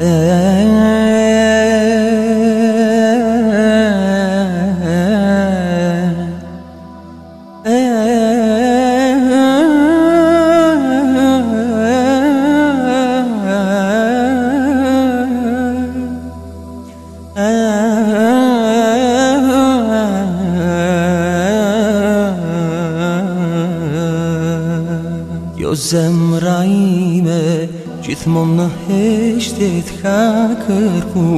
yeah, yeah, yeah. Zemra ime Gjithmon në heshtet ka kërku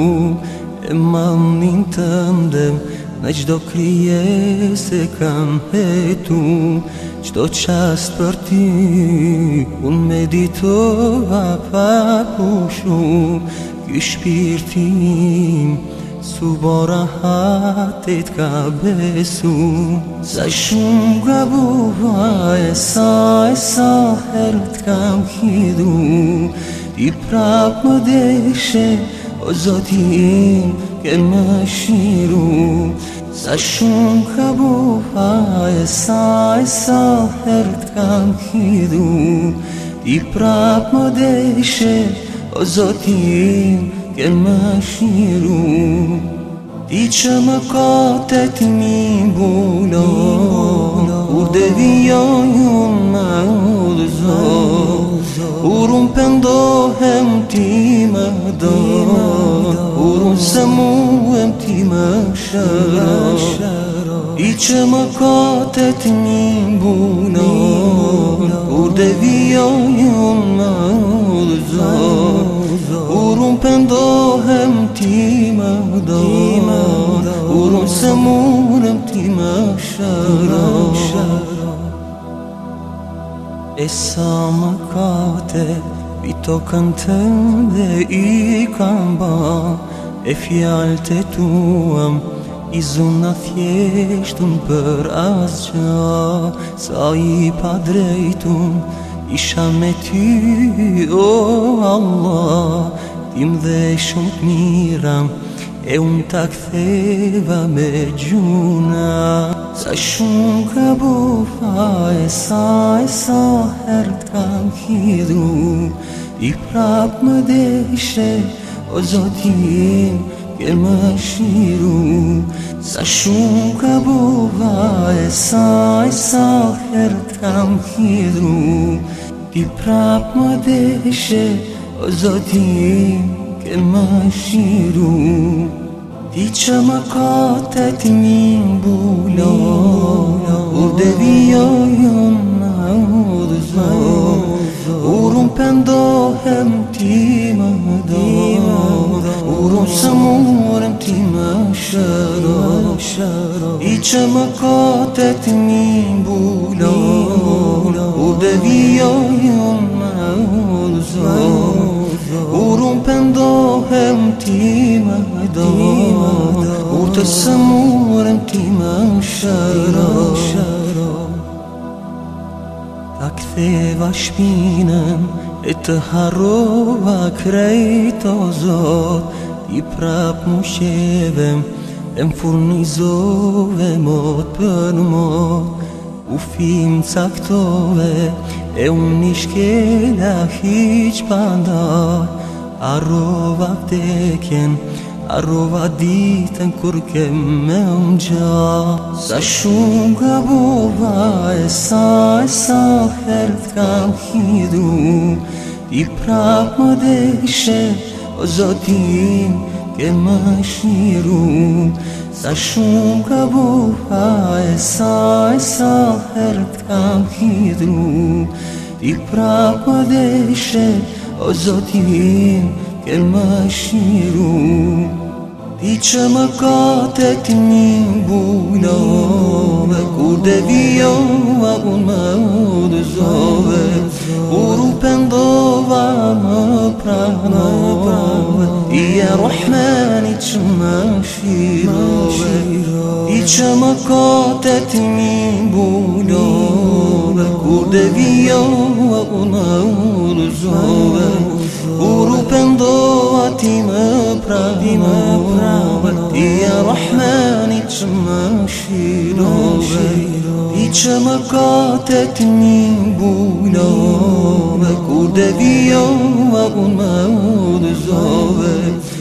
E mamin të ndem Në gjdo krije se kam hetu. Qdo qast për ty Unë meditova pa pushu Ky shpirtim Su bora hatet ka besu Sa shumë ga buva e sa e sa herët kam hidu Ti prap më deshe o zotin ke më shiru İçem qatet mi bula Ur devijajun me udhza Urun pëndohem ti me da Urun se muem ti me shëra İçem qatet mi bula Ur devijajun me udhza Urun pëndohem ti me Murëm ti më shëro E sa më kate Pito kanë të dhe i kam ba E fjallë të tuam I zuna thjeshtun për asgja Sa i pa drejtun Isha me ty, o oh Allah Tim dhe shumë të mira هم تاکته و میجنام سشونگا بوا ایسا ایسا هر تم خیدو رو ای پرآب مدهش از آذین کلمشی رو سشونگا بوا ایسا ایسا هر تم خیدو رو ای پرآب مدهش از كما شيروا Hiç min bula Udeviyayam havza Urum pendo hem timada. Urum samurem tima şara Hiç min bula Udeviyayam havza më katët mi mbulo Kur dhe vijojën më udhëzo Kur unë pëndohem ti më do Kur unë së murem ti më shëro Ti që më katët mi mbulo Kur dhe më më më E I E më E Arrova vdekjen Arrova ditën kur me gja Sa shumë ka bova e sa e sa kam hidru Ti prap më deshe o zotin ke më shiru Sa shumë ka bova e sa e sa herët kam hidru Ti prap më deshe o zotin آزادی کلمشی رو دیچه مکات اکنی بونا و کرده بیا و اون مود زاوه. و رو پندو و مپرهنا و دیه رحمنی چمشی رو دیچه مکات اکنی بونا zove Kurdevi ova ona uru zove Uru pendova ti me prave Ti je Rahmani čme širove I čme katet mi bujnove Kurdevi ova ona uru zove